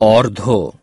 और धो।